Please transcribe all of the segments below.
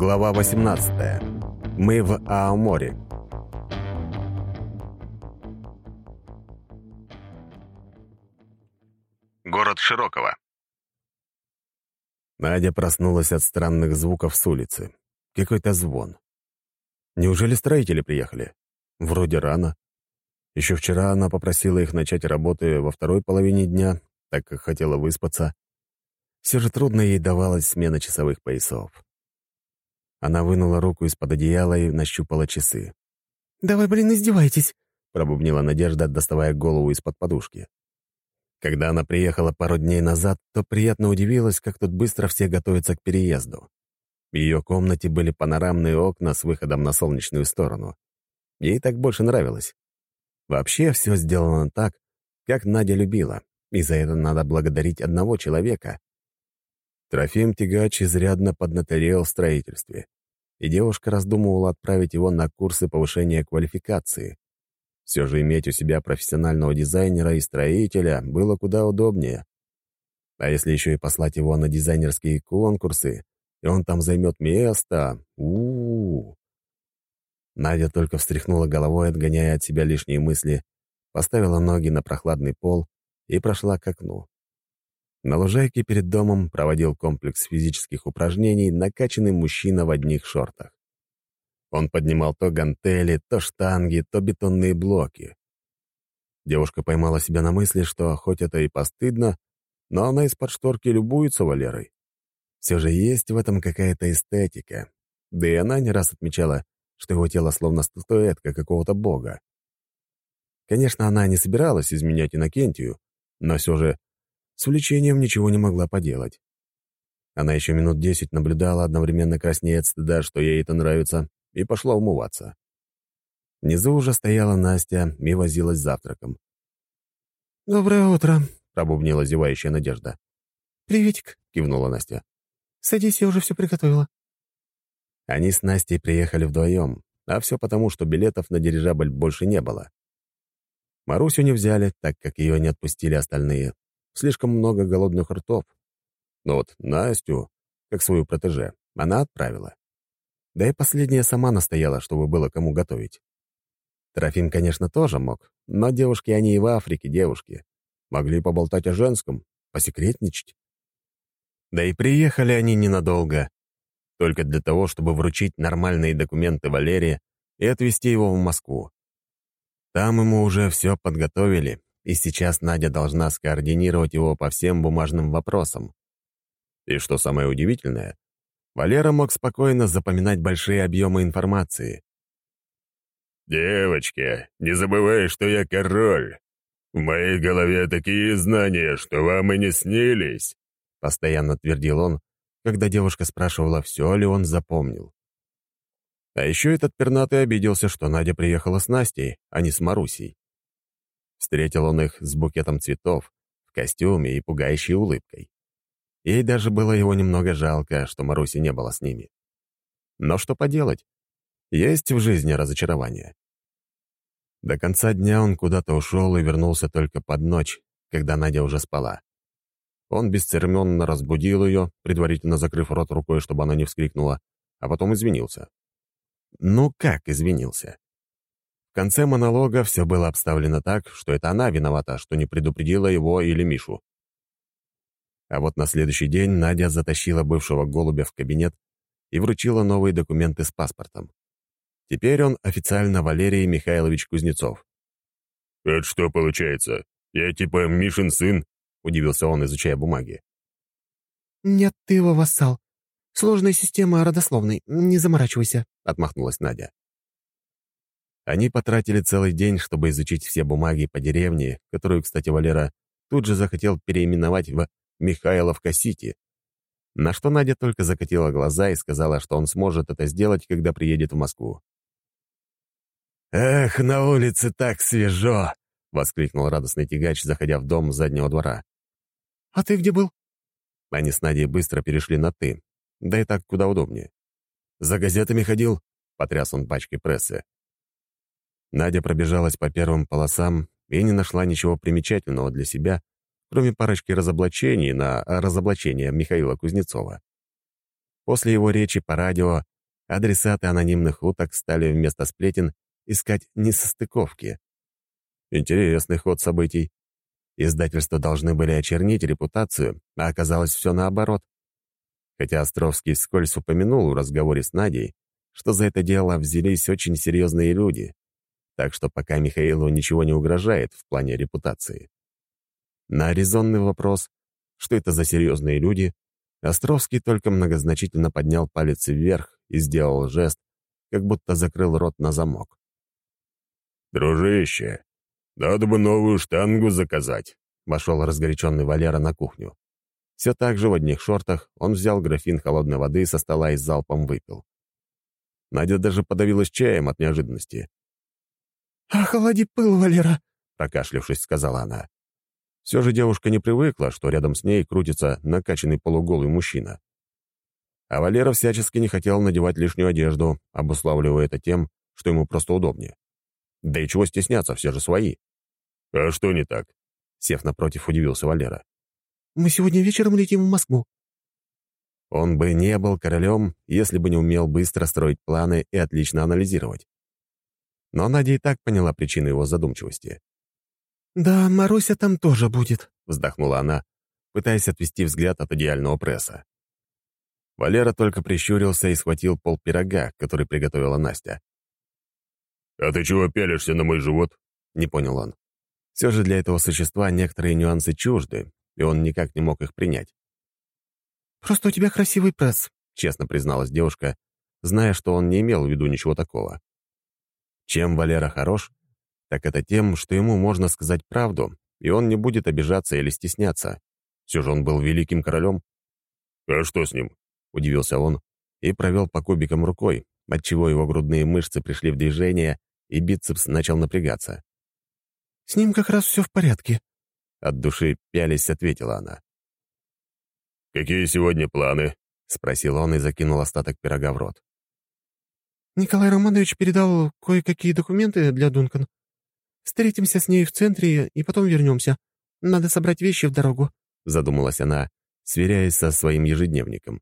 Глава 18. Мы в Аоморе. Город Широкого. Надя проснулась от странных звуков с улицы. Какой-то звон. Неужели строители приехали? Вроде рано. Еще вчера она попросила их начать работы во второй половине дня, так как хотела выспаться. Все же трудно ей давалась смена часовых поясов. Она вынула руку из-под одеяла и нащупала часы. «Давай, блин, издевайтесь!» — пробубнила Надежда, доставая голову из-под подушки. Когда она приехала пару дней назад, то приятно удивилась, как тут быстро все готовятся к переезду. В ее комнате были панорамные окна с выходом на солнечную сторону. Ей так больше нравилось. Вообще все сделано так, как Надя любила, и за это надо благодарить одного человека. Трофим Тягач изрядно поднаторел в строительстве, и девушка раздумывала отправить его на курсы повышения квалификации. Все же иметь у себя профессионального дизайнера и строителя было куда удобнее. А если еще и послать его на дизайнерские конкурсы, и он там займет место, у, -у, -у. Надя только встряхнула головой, отгоняя от себя лишние мысли, поставила ноги на прохладный пол и прошла к окну. На лужайке перед домом проводил комплекс физических упражнений накачанный мужчина в одних шортах. Он поднимал то гантели, то штанги, то бетонные блоки. Девушка поймала себя на мысли, что хоть это и постыдно, но она из-под шторки любуется Валерой. Все же есть в этом какая-то эстетика. Да и она не раз отмечала, что его тело словно статуэтка какого-то бога. Конечно, она не собиралась изменять Иннокентию, но все же с увлечением ничего не могла поделать. Она еще минут десять наблюдала, одновременно краснея от стыда, что ей это нравится, и пошла умываться. Внизу уже стояла Настя и возилась завтраком. «Доброе утро», — пробубнила зевающая Надежда. «Приветик», — кивнула Настя. «Садись, я уже все приготовила». Они с Настей приехали вдвоем, а все потому, что билетов на дирижабль больше не было. Марусю не взяли, так как ее не отпустили остальные, Слишком много голодных ртов. Но вот Настю, как свою протеже, она отправила. Да и последняя сама настояла, чтобы было кому готовить. Трофим, конечно, тоже мог, но девушки они и в Африке девушки. Могли поболтать о женском, посекретничать. Да и приехали они ненадолго. Только для того, чтобы вручить нормальные документы Валерии и отвезти его в Москву. Там ему уже все подготовили, и сейчас Надя должна скоординировать его по всем бумажным вопросам. И что самое удивительное, Валера мог спокойно запоминать большие объемы информации. «Девочки, не забывай, что я король. В моей голове такие знания, что вам и не снились», — постоянно твердил он, когда девушка спрашивала, все ли он запомнил. А еще этот пернатый обиделся, что Надя приехала с Настей, а не с Марусей. Встретил он их с букетом цветов, в костюме и пугающей улыбкой. Ей даже было его немного жалко, что Маруси не было с ними. Но что поделать? Есть в жизни разочарование. До конца дня он куда-то ушел и вернулся только под ночь, когда Надя уже спала. Он бесцеремонно разбудил ее, предварительно закрыв рот рукой, чтобы она не вскрикнула, а потом извинился. Ну как извинился? Конце монолога все было обставлено так, что это она виновата, что не предупредила его или Мишу. А вот на следующий день Надя затащила бывшего голубя в кабинет и вручила новые документы с паспортом. Теперь он официально Валерий Михайлович Кузнецов. «Это что получается? Я типа Мишин сын?» — удивился он, изучая бумаги. «Нет, ты его вассал. Сложная система родословной. Не заморачивайся», — отмахнулась Надя. Они потратили целый день, чтобы изучить все бумаги по деревне, которую, кстати, Валера тут же захотел переименовать в Михайловка-Сити. На что Надя только закатила глаза и сказала, что он сможет это сделать, когда приедет в Москву. «Эх, на улице так свежо!» — воскликнул радостный тягач, заходя в дом заднего двора. «А ты где был?» Они с Надей быстро перешли на «ты», да и так куда удобнее. «За газетами ходил?» — потряс он пачкой прессы. Надя пробежалась по первым полосам и не нашла ничего примечательного для себя, кроме парочки разоблачений на разоблачение Михаила Кузнецова. После его речи по радио адресаты анонимных уток стали вместо сплетен искать несостыковки. Интересный ход событий. Издательства должны были очернить репутацию, а оказалось все наоборот. Хотя Островский вскользь упомянул в разговоре с Надей, что за это дело взялись очень серьезные люди, так что пока Михаилу ничего не угрожает в плане репутации. На резонный вопрос, что это за серьезные люди, Островский только многозначительно поднял палец вверх и сделал жест, как будто закрыл рот на замок. «Дружище, надо бы новую штангу заказать», — вошел разгоряченный Валера на кухню. Все так же в одних шортах он взял графин холодной воды со стола и залпом выпил. Надя даже подавилась чаем от неожиданности. «Охлади пыл, Валера», — прокашлявшись, сказала она. Все же девушка не привыкла, что рядом с ней крутится накачанный полуголый мужчина. А Валера всячески не хотел надевать лишнюю одежду, обуславливая это тем, что ему просто удобнее. Да и чего стесняться, все же свои. «А что не так?» Сев напротив, удивился Валера. «Мы сегодня вечером летим в Москву». Он бы не был королем, если бы не умел быстро строить планы и отлично анализировать. Но Надя и так поняла причину его задумчивости. «Да, Маруся там тоже будет», — вздохнула она, пытаясь отвести взгляд от идеального пресса. Валера только прищурился и схватил пол пирога, который приготовила Настя. «А ты чего пялишься на мой живот?» — не понял он. Все же для этого существа некоторые нюансы чужды, и он никак не мог их принять. «Просто у тебя красивый пресс», — честно призналась девушка, зная, что он не имел в виду ничего такого. Чем Валера хорош, так это тем, что ему можно сказать правду, и он не будет обижаться или стесняться. Все же он был великим королем. «А что с ним?» — удивился он и провел по кубикам рукой, отчего его грудные мышцы пришли в движение, и бицепс начал напрягаться. «С ним как раз все в порядке», — от души пялись ответила она. «Какие сегодня планы?» — спросил он и закинул остаток пирога в рот. «Николай Романович передал кое-какие документы для Дункан. Встретимся с ней в центре и потом вернемся. Надо собрать вещи в дорогу», — задумалась она, сверяясь со своим ежедневником.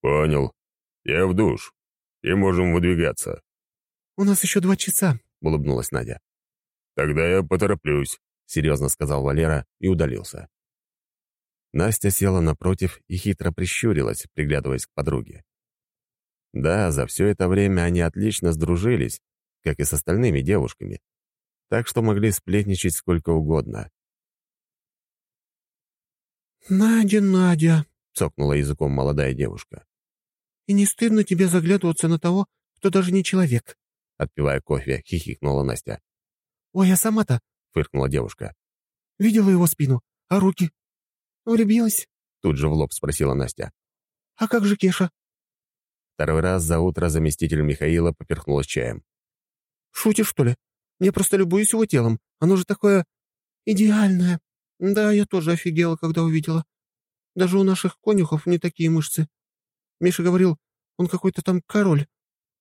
«Понял. Я в душ. И можем выдвигаться». «У нас еще два часа», — улыбнулась Надя. «Тогда я потороплюсь», — серьезно сказал Валера и удалился. Настя села напротив и хитро прищурилась, приглядываясь к подруге. Да, за все это время они отлично сдружились, как и с остальными девушками так что могли сплетничать сколько угодно. «Надя, Надя», — цокнула языком молодая девушка. «И не стыдно тебе заглядываться на того, кто даже не человек?» Отпивая кофе, хихикнула Настя. «Ой, а сама-то?» — фыркнула девушка. «Видела его спину, а руки?» «Влюбилась?» — тут же в лоб спросила Настя. «А как же Кеша?» Второй раз за утро заместитель Михаила поперхнулась чаем. «Шутишь, что ли? Я просто любуюсь его телом. Оно же такое идеальное. Да, я тоже офигела, когда увидела. Даже у наших конюхов не такие мышцы. Миша говорил, он какой-то там король,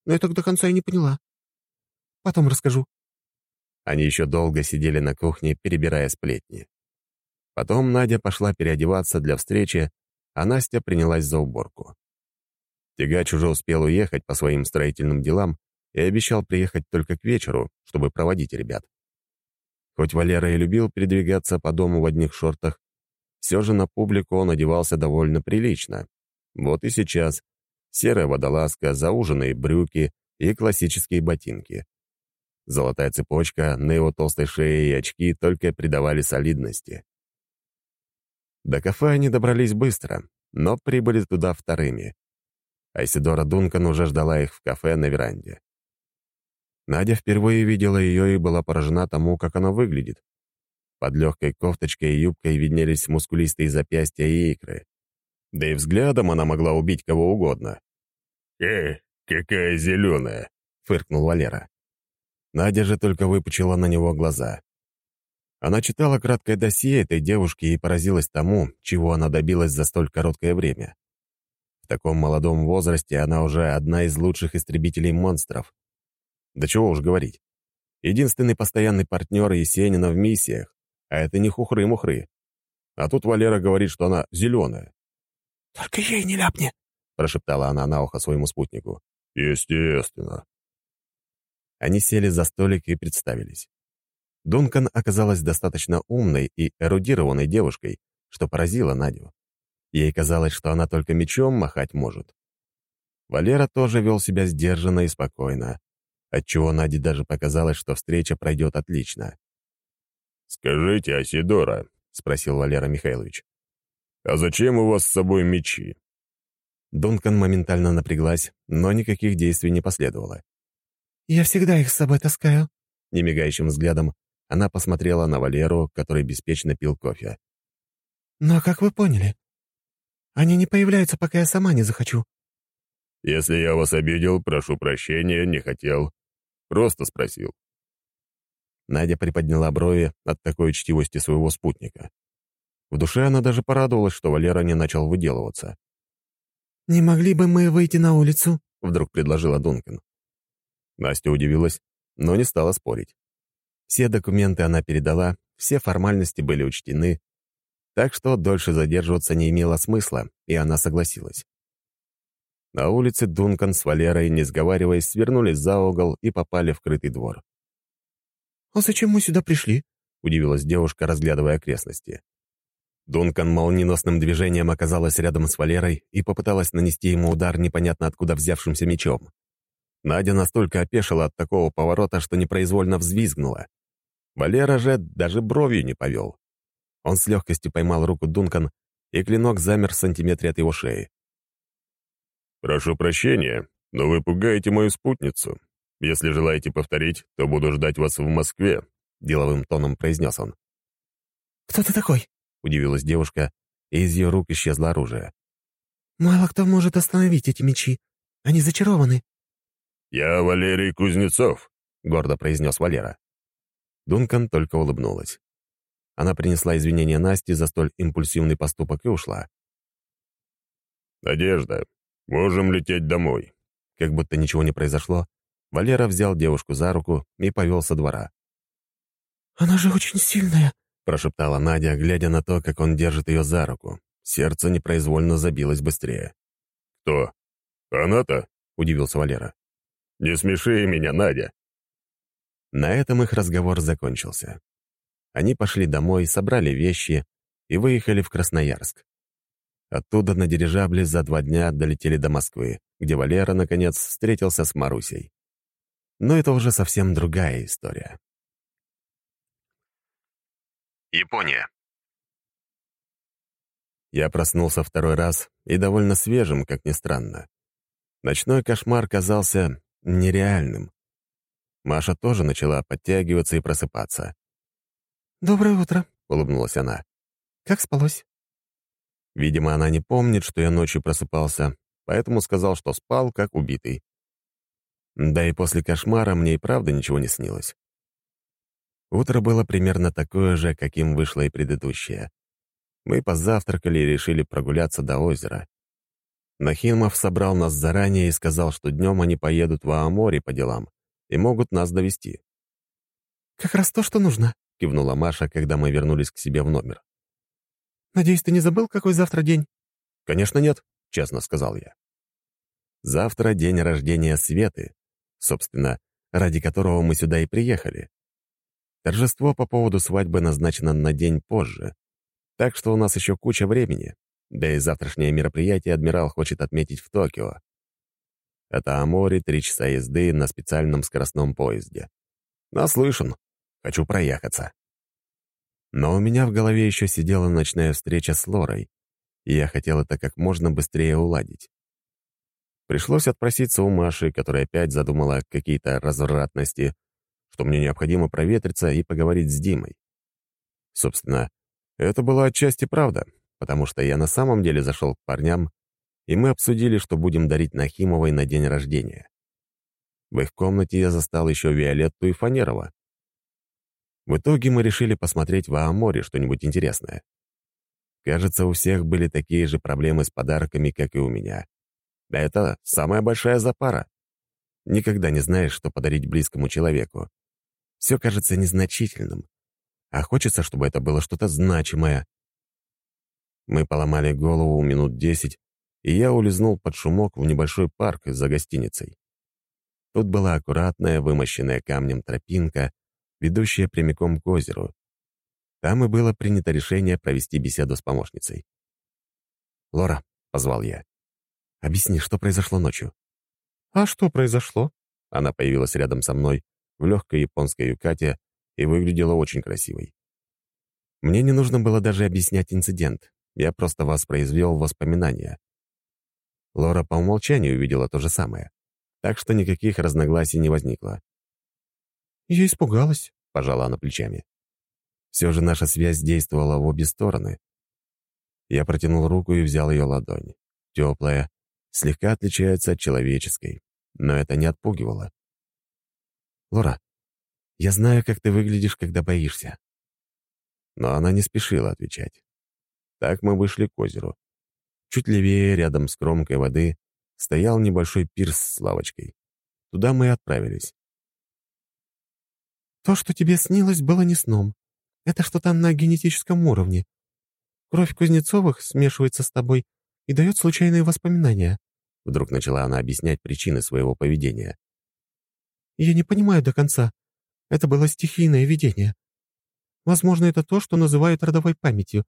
но я так до конца и не поняла. Потом расскажу». Они еще долго сидели на кухне, перебирая сплетни. Потом Надя пошла переодеваться для встречи, а Настя принялась за уборку. Тягач уже успел уехать по своим строительным делам, и обещал приехать только к вечеру, чтобы проводить ребят. Хоть Валера и любил передвигаться по дому в одних шортах, все же на публику он одевался довольно прилично. Вот и сейчас серая водолазка, зауженные брюки и классические ботинки. Золотая цепочка на его толстой шее и очки только придавали солидности. До кафе они добрались быстро, но прибыли туда вторыми. Айсидора Дункан уже ждала их в кафе на веранде. Надя впервые видела ее и была поражена тому, как она выглядит. Под легкой кофточкой и юбкой виднелись мускулистые запястья и икры. Да и взглядом она могла убить кого угодно. «Э, какая зеленая!» — фыркнул Валера. Надя же только выпучила на него глаза. Она читала краткое досье этой девушки и поразилась тому, чего она добилась за столь короткое время. В таком молодом возрасте она уже одна из лучших истребителей монстров. Да чего уж говорить. Единственный постоянный партнер Есенина в миссиях, а это не хухры-мухры. А тут Валера говорит, что она зеленая. «Только ей не ляпни», — прошептала она на ухо своему спутнику. «Естественно». Они сели за столик и представились. Дункан оказалась достаточно умной и эрудированной девушкой, что поразило Надю. Ей казалось, что она только мечом махать может. Валера тоже вел себя сдержанно и спокойно, отчего Наде даже показалось, что встреча пройдет отлично. «Скажите, Асидора», — спросил Валера Михайлович, «а зачем у вас с собой мечи?» Дункан моментально напряглась, но никаких действий не последовало. «Я всегда их с собой таскаю», — немигающим взглядом она посмотрела на Валеру, который беспечно пил кофе. «Но как вы поняли? Они не появляются, пока я сама не захочу». «Если я вас обидел, прошу прощения, не хотел. Просто спросил». Надя приподняла брови от такой учтивости своего спутника. В душе она даже порадовалась, что Валера не начал выделываться. «Не могли бы мы выйти на улицу?» — вдруг предложила Дункан. Настя удивилась, но не стала спорить. Все документы она передала, все формальности были учтены, так что дольше задерживаться не имело смысла, и она согласилась. На улице Дункан с Валерой, не сговариваясь, свернули за угол и попали в крытый двор. «А зачем мы сюда пришли?» — удивилась девушка, разглядывая окрестности. Дункан молниеносным движением оказалась рядом с Валерой и попыталась нанести ему удар непонятно откуда взявшимся мечом. Надя настолько опешила от такого поворота, что непроизвольно взвизгнула. Валера же даже бровью не повел. Он с легкостью поймал руку Дункан, и клинок замер в сантиметре от его шеи. «Прошу прощения, но вы пугаете мою спутницу. Если желаете повторить, то буду ждать вас в Москве», — деловым тоном произнес он. «Кто ты такой?» — удивилась девушка, и из ее рук исчезло оружие. «Мало кто может остановить эти мечи. Они зачарованы». «Я Валерий Кузнецов», — гордо произнес Валера. Дункан только улыбнулась. Она принесла извинения Насте за столь импульсивный поступок и ушла. «Надежда, можем лететь домой». Как будто ничего не произошло, Валера взял девушку за руку и повел со двора. «Она же очень сильная», — прошептала Надя, глядя на то, как он держит ее за руку. Сердце непроизвольно забилось быстрее. «Кто? Она-то?» — удивился Валера. «Не смеши меня, Надя». На этом их разговор закончился. Они пошли домой, собрали вещи и выехали в Красноярск. Оттуда на дирижабле за два дня долетели до Москвы, где Валера, наконец, встретился с Марусей. Но это уже совсем другая история. Япония. Я проснулся второй раз и довольно свежим, как ни странно. Ночной кошмар казался нереальным. Маша тоже начала подтягиваться и просыпаться. «Доброе утро», — улыбнулась она. «Как спалось?» Видимо, она не помнит, что я ночью просыпался, поэтому сказал, что спал, как убитый. Да и после кошмара мне и правда ничего не снилось. Утро было примерно такое же, каким вышло и предыдущее. Мы позавтракали и решили прогуляться до озера. Нахимов собрал нас заранее и сказал, что днем они поедут в Ааморе по делам и могут нас довести. «Как раз то, что нужно», — кивнула Маша, когда мы вернулись к себе в номер. «Надеюсь, ты не забыл, какой завтра день?» «Конечно нет», — честно сказал я. «Завтра день рождения Светы, собственно, ради которого мы сюда и приехали. Торжество по поводу свадьбы назначено на день позже, так что у нас еще куча времени, да и завтрашнее мероприятие адмирал хочет отметить в Токио. Это Амори три часа езды на специальном скоростном поезде. Наслышан. Хочу проехаться. Но у меня в голове еще сидела ночная встреча с Лорой, и я хотел это как можно быстрее уладить. Пришлось отпроситься у Маши, которая опять задумала какие-то развратности, что мне необходимо проветриться и поговорить с Димой. Собственно, это была отчасти правда, потому что я на самом деле зашел к парням и мы обсудили, что будем дарить Нахимовой на день рождения. В их комнате я застал еще Виолетту и Фанерова. В итоге мы решили посмотреть в Ааморе что-нибудь интересное. Кажется, у всех были такие же проблемы с подарками, как и у меня. Да это самая большая запара. Никогда не знаешь, что подарить близкому человеку. Все кажется незначительным. А хочется, чтобы это было что-то значимое. Мы поломали голову минут десять, и я улизнул под шумок в небольшой парк за гостиницей. Тут была аккуратная, вымощенная камнем тропинка, ведущая прямиком к озеру. Там и было принято решение провести беседу с помощницей. «Лора», — позвал я, — «объясни, что произошло ночью». «А что произошло?» Она появилась рядом со мной в легкой японской юкате и выглядела очень красивой. Мне не нужно было даже объяснять инцидент. Я просто воспроизвел воспоминания. Лора по умолчанию увидела то же самое, так что никаких разногласий не возникло. «Я испугалась», — пожала она плечами. Все же наша связь действовала в обе стороны. Я протянул руку и взял ее ладонь. Теплая, слегка отличается от человеческой, но это не отпугивало. «Лора, я знаю, как ты выглядишь, когда боишься». Но она не спешила отвечать. Так мы вышли к озеру. Чуть левее, рядом с кромкой воды, стоял небольшой пирс с лавочкой. Туда мы и отправились. «То, что тебе снилось, было не сном. Это что-то на генетическом уровне. Кровь Кузнецовых смешивается с тобой и дает случайные воспоминания». Вдруг начала она объяснять причины своего поведения. «Я не понимаю до конца. Это было стихийное видение. Возможно, это то, что называют родовой памятью.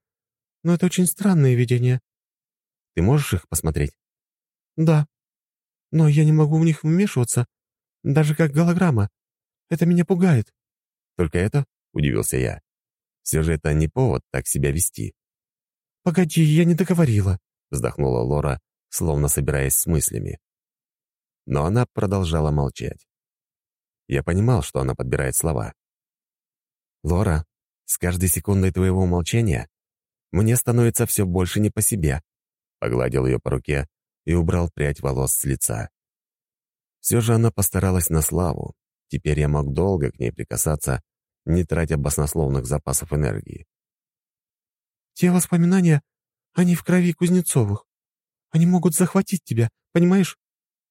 Но это очень странное видение. Ты можешь их посмотреть?» «Да. Но я не могу в них вмешиваться, даже как голограмма. Это меня пугает». «Только это?» — удивился я. «Все же это не повод так себя вести». «Погоди, я не договорила», — вздохнула Лора, словно собираясь с мыслями. Но она продолжала молчать. Я понимал, что она подбирает слова. «Лора, с каждой секундой твоего молчания мне становится все больше не по себе погладил ее по руке и убрал прядь волос с лица. Все же она постаралась на славу. Теперь я мог долго к ней прикасаться, не тратя баснословных запасов энергии. «Те воспоминания, они в крови Кузнецовых. Они могут захватить тебя, понимаешь?»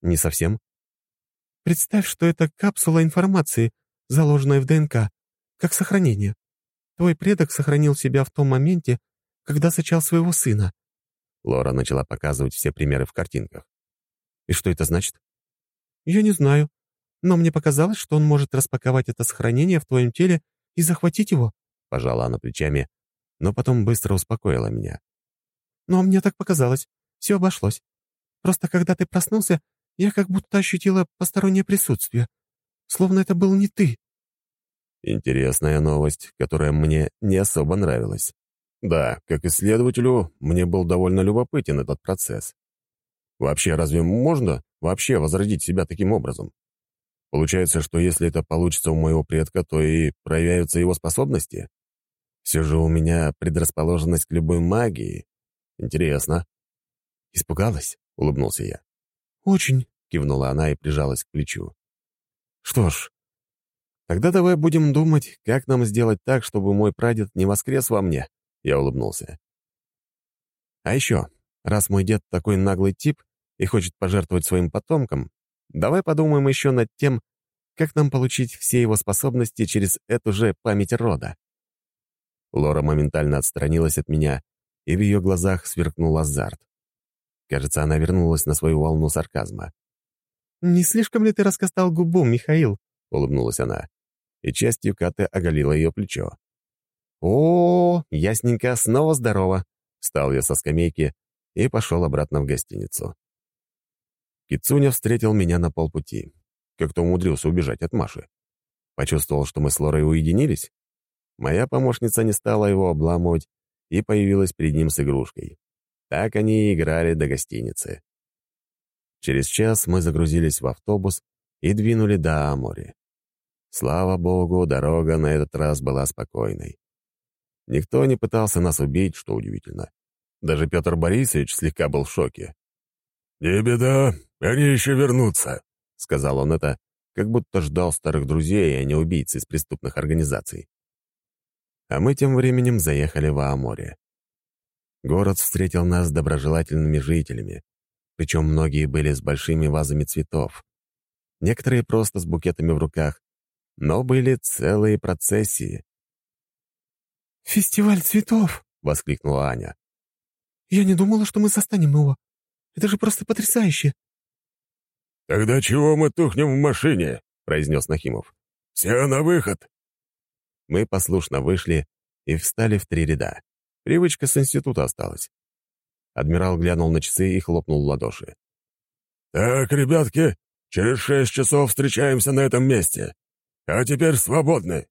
«Не совсем». «Представь, что это капсула информации, заложенная в ДНК, как сохранение. Твой предок сохранил себя в том моменте, когда зачал своего сына. Лора начала показывать все примеры в картинках. «И что это значит?» «Я не знаю. Но мне показалось, что он может распаковать это сохранение в твоем теле и захватить его». Пожала она плечами, но потом быстро успокоила меня. «Но мне так показалось. Все обошлось. Просто когда ты проснулся, я как будто ощутила постороннее присутствие. Словно это был не ты». Интересная новость, которая мне не особо нравилась. Да, как исследователю, мне был довольно любопытен этот процесс. Вообще, разве можно вообще возродить себя таким образом? Получается, что если это получится у моего предка, то и проявятся его способности? Все же у меня предрасположенность к любой магии. Интересно. «Испугалась?» — улыбнулся я. «Очень», — кивнула она и прижалась к плечу. «Что ж, тогда давай будем думать, как нам сделать так, чтобы мой прадед не воскрес во мне». Я улыбнулся. «А еще, раз мой дед такой наглый тип и хочет пожертвовать своим потомкам, давай подумаем еще над тем, как нам получить все его способности через эту же память рода». Лора моментально отстранилась от меня, и в ее глазах сверкнул азарт. Кажется, она вернулась на свою волну сарказма. «Не слишком ли ты раскостал губу, Михаил?» — улыбнулась она, и частью Каты оголила ее плечо. «О, ясненько, снова здорово!» Встал я со скамейки и пошел обратно в гостиницу. Кицуня встретил меня на полпути. Как-то умудрился убежать от Маши. Почувствовал, что мы с Лорой уединились. Моя помощница не стала его обламывать и появилась перед ним с игрушкой. Так они и играли до гостиницы. Через час мы загрузились в автобус и двинули до Амори. Слава богу, дорога на этот раз была спокойной. Никто не пытался нас убить, что удивительно. Даже Петр Борисович слегка был в шоке. «Не беда, они еще вернутся», — сказал он это, как будто ждал старых друзей, а не убийц из преступных организаций. А мы тем временем заехали в Ааморе. Город встретил нас доброжелательными жителями, причем многие были с большими вазами цветов. Некоторые просто с букетами в руках, но были целые процессии. «Фестиваль цветов!» — воскликнула Аня. «Я не думала, что мы застанем его. Это же просто потрясающе!» «Тогда чего мы тухнем в машине?» — произнес Нахимов. «Все на выход!» Мы послушно вышли и встали в три ряда. Привычка с института осталась. Адмирал глянул на часы и хлопнул в ладоши. «Так, ребятки, через шесть часов встречаемся на этом месте. А теперь свободны!»